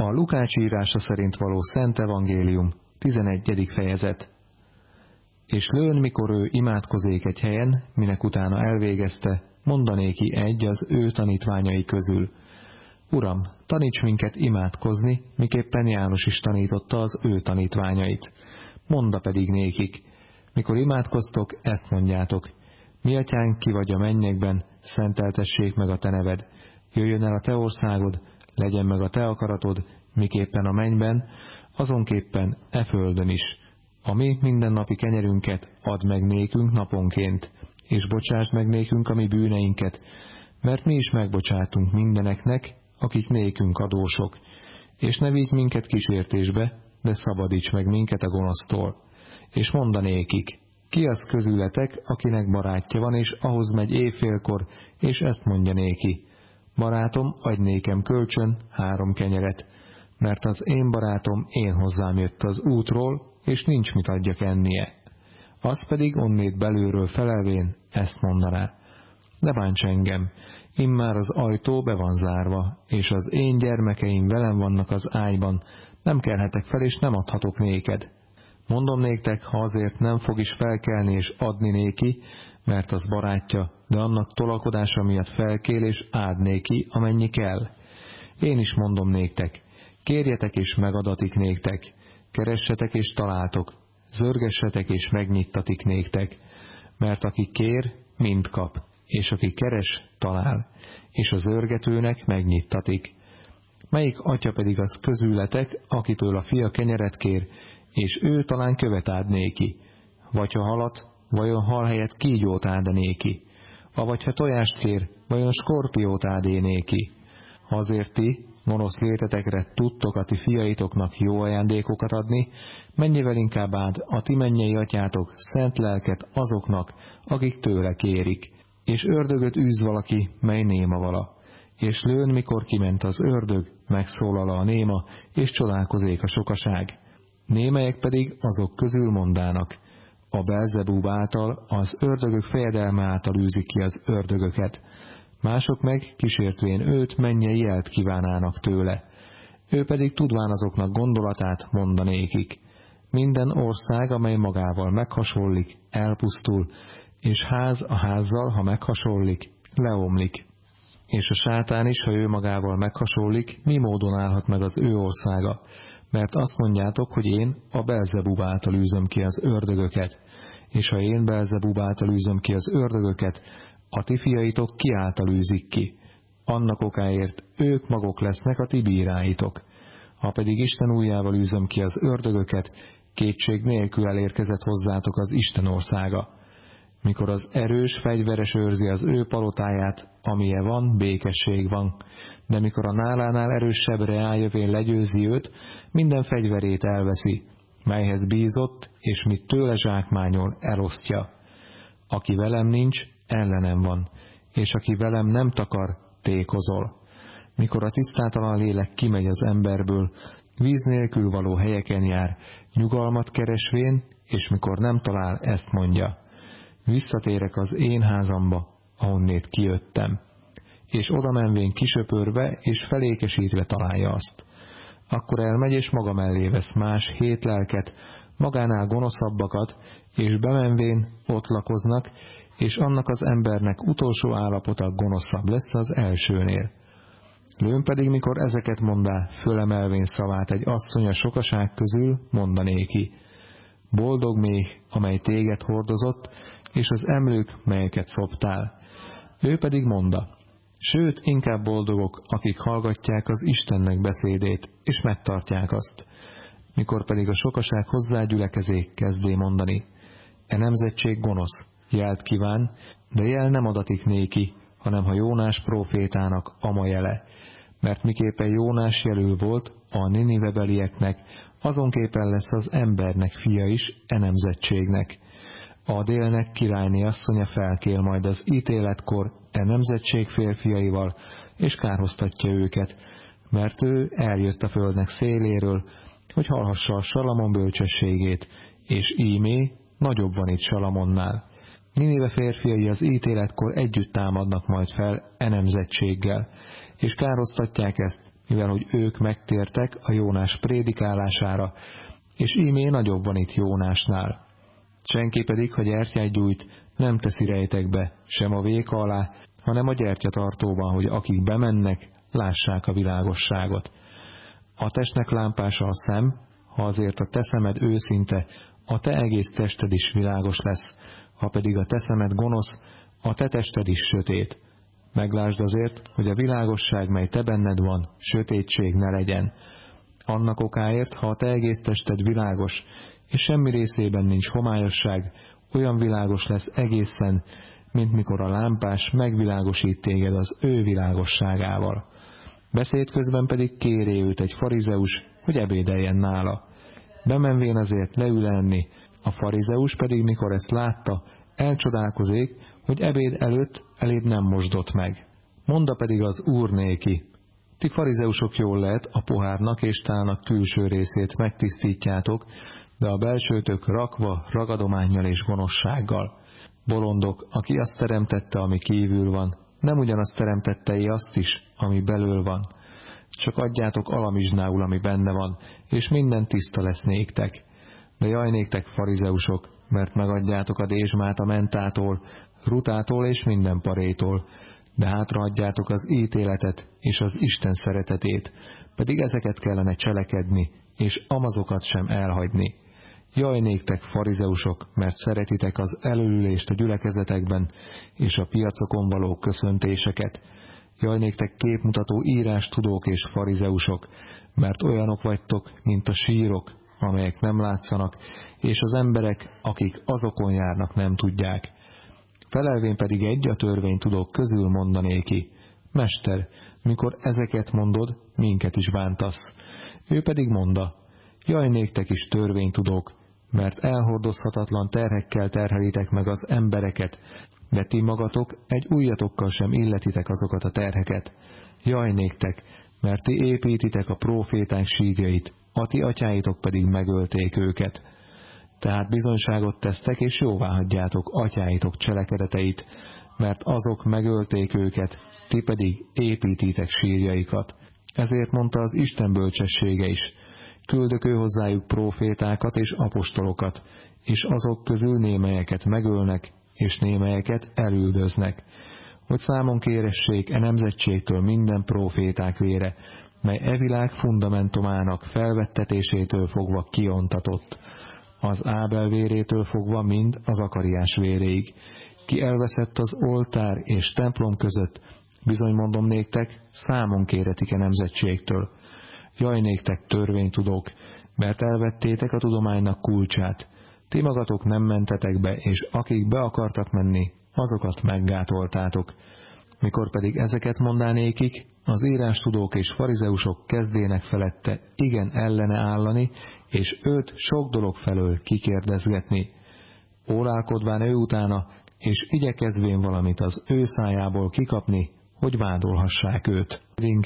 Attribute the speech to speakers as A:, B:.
A: A Lukács írása szerint való Szent Evangélium, 11. fejezet. És lőn, mikor ő imádkozék egy helyen, minek utána elvégezte, mondanéki egy az ő tanítványai közül. Uram, taníts minket imádkozni, miképpen János is tanította az ő tanítványait. Monda pedig nékik, mikor imádkoztok, ezt mondjátok, mi atyánk, ki vagy a mennyekben, szenteltessék meg a te neved, jöjjön el a te országod, legyen meg a te akaratod, miképpen a mennyben, azonképpen e földön is. A mi mindennapi kenyerünket add meg nékünk naponként, és bocsásd meg nékünk a mi bűneinket, mert mi is megbocsátunk mindeneknek, akik nékünk adósok, és ne vigy minket kísértésbe, de szabadíts meg minket a gonosztól. És mondanékik, ki az közületek, akinek barátja van, és ahhoz megy éjfélkor, és ezt mondja néki, barátom, adj nékem kölcsön három kenyeret, mert az én barátom én hozzám jött az útról, és nincs mit adjak ennie. Az pedig onnét belülről felelvén ezt mondaná. Ne bánts engem, immár az ajtó be van zárva, és az én gyermekeim velem vannak az ágyban, nem kelhetek fel, és nem adhatok néked. Mondom néktek, ha azért nem fog is felkelni és adni néki, mert az barátja, de annak tolakodása miatt felkél és áld néki, amennyi kell. Én is mondom néktek, kérjetek és megadatik néktek, keressetek és találtok, zörgessetek és megnyittatik néktek, mert aki kér, mind kap, és aki keres, talál, és az örgetőnek megnyittatik. Melyik atya pedig az közületek, akitől a fia kenyeret kér, és ő talán követ ád néki, vagy ha halat, vajon hal helyett kígyót ád néki, avagy ha tojást kér, vajon skorpiót ádé néki. Azért ti, gonosz létetekre tudtok a ti fiaitoknak jó ajándékokat adni, mennyivel inkább áld a ti mennyei atyátok szent lelket azoknak, akik tőle kérik. És ördögöt űz valaki, mely néma vala. És lőn, mikor kiment az ördög, megszólal a néma, és csodálkozék a sokaság. Némelyek pedig azok közül mondának, a Belzebúb által az ördögök fejedelme által űzik ki az ördögöket, mások meg kísértvén őt mennyei jelt kívánának tőle. Ő pedig tudván azoknak gondolatát mondanékik. Minden ország, amely magával meghasonlik, elpusztul, és ház a házzal, ha meghasonlik, leomlik. És a sátán is, ha ő magával meghasonlik, mi módon állhat meg az ő országa? Mert azt mondjátok, hogy én a Belzebub által űzöm ki az ördögöket, és ha én Belzebub által űzöm ki az ördögöket, a ti fiaitok ki által űzik ki. Annak okáért ők maguk lesznek a ti bíráitok. Ha pedig Isten újjával űzöm ki az ördögöket, kétség nélkül elérkezett hozzátok az Isten országa. Mikor az erős fegyveres őrzi az ő palotáját, amilyen van, békesség van, de mikor a nálánál erősebb reájövén legyőzi őt, minden fegyverét elveszi, melyhez bízott, és mit tőle zsákmányol, elosztja. Aki velem nincs, ellenem van, és aki velem nem takar, tékozol. Mikor a tisztátalan lélek kimegy az emberből, víz nélkül való helyeken jár, nyugalmat keresvén, és mikor nem talál, ezt mondja. Visszatérek az én házamba, ahonnét kijöttem és oda menvén kisöpörve és felékesítve találja azt. Akkor elmegy és maga mellé vesz más hét lelket, magánál gonoszabbakat, és bemenvén ott lakoznak, és annak az embernek utolsó állapota gonoszabb lesz az elsőnél. Lőn pedig, mikor ezeket mondá, fölemelvén szavát egy asszony a sokaság közül, mondanéki. Boldog még, amely téged hordozott, és az emlők, melyeket szoptál. Ő pedig monda, Sőt, inkább boldogok, akik hallgatják az Istennek beszédét, és megtartják azt. Mikor pedig a sokaság hozzágyülekezék, kezdé mondani. E nemzetség gonosz, jelt kíván, de jel nem adatik néki, hanem ha Jónás profétának ama jele. Mert miképpen Jónás jelül volt a ninivebelieknek, azonképpen lesz az embernek fia is e nemzetségnek a délnek királyné asszonya felkél majd az ítéletkor e nemzetség férfiaival, és kárhoztatja őket, mert ő eljött a földnek széléről, hogy hallhassa a Salamon bölcsességét, és ímé nagyobb van itt Salamonnál. Ninive férfiai az ítéletkor együtt támadnak majd fel e nemzetséggel, és károztatják ezt, mivel hogy ők megtértek a Jónás prédikálására, és ímé nagyobb van itt Jónásnál. Senki pedig, ha gyertyát gyújt, nem teszi rejtekbe, sem a véka alá, hanem a gyertyatartóban, hogy akik bemennek, lássák a világosságot. A testnek lámpása a szem, ha azért a te szemed őszinte, a te egész tested is világos lesz, ha pedig a te szemed gonosz, a te tested is sötét. Meglásd azért, hogy a világosság, mely te benned van, sötétség ne legyen. Annak okáért, ha a te egész tested világos, és semmi részében nincs homályosság, olyan világos lesz egészen, mint mikor a lámpás megvilágosít téged az ő világosságával. Beszéd közben pedig kéré őt egy farizeus, hogy ebédeljen nála. Bemenvén azért leül enni, a farizeus pedig, mikor ezt látta, elcsodálkozik, hogy ebéd előtt elébb nem mosdott meg. Monda pedig az úr néki, ti farizeusok jól lehet a pohárnak és tálnak külső részét megtisztítjátok, de a belsőtök rakva ragadományjal és gonoszsággal. Bolondok, aki azt teremtette, ami kívül van, nem ugyanazt teremtette azt is, ami belül van. Csak adjátok alamizsnául, ami benne van, és minden tiszta lesz néktek. De jaj néktek, farizeusok, mert megadjátok a dézsmát a mentától, rutától és minden parétól, de hátraadjátok az ítéletet és az Isten szeretetét, pedig ezeket kellene cselekedni, és amazokat sem elhagyni. Jaj néktek, farizeusok, mert szeretitek az előülést a gyülekezetekben és a piacokon való köszöntéseket. Jaj néktek képmutató írás tudók és farizeusok, mert olyanok vagytok, mint a sírok, amelyek nem látszanak, és az emberek, akik azokon járnak, nem tudják. Felelvén pedig egy a törvény tudók közül mondanéki, Mester, mikor ezeket mondod, minket is bántasz. Ő pedig monda, jaj néktek is törvénytudók, mert elhordozhatatlan terhekkel terhelitek meg az embereket, de ti magatok egy újatokkal sem illetitek azokat a terheket. Jaj néktek, mert ti építitek a proféták sírjait, a ti atyáitok pedig megölték őket. Tehát bizonyságot tesztek, és jóvá hagyjátok atyáitok cselekedeteit, mert azok megölték őket, ti pedig építitek sírjaikat. Ezért mondta az Isten bölcsessége is, küldök ő hozzájuk profétákat és apostolokat, és azok közül némelyeket megölnek, és némelyeket elüldöznek, hogy számon kéressék e nemzetségtől minden proféták vére, mely e világ fundamentumának felvettetésétől fogva kiontatott, az Ábel vérétől fogva mind az Akariás véréig. Ki elveszett az oltár és templom között, bizony mondom néktek, számon kéretik-e nemzetségtől. Jaj néktek törvénytudók, mert elvettétek a tudománynak kulcsát. Ti magatok nem mentetek be, és akik be akartak menni, azokat meggátoltátok. Mikor pedig ezeket mondánékik, az írástudók és farizeusok kezdének felette igen ellene állani, és őt sok dolog felől kikérdezgetni. Ólálkodván ő utána, és igyekezvén valamit az ő szájából kikapni, hogy vádolhassák őt. Ring